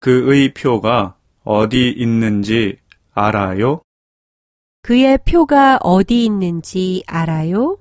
그의 표가 어디 있는지 알아요? 그의 표가 어디 있는지 알아요?